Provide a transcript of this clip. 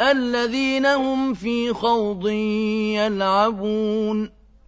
الذين هم في خوض يلعبون.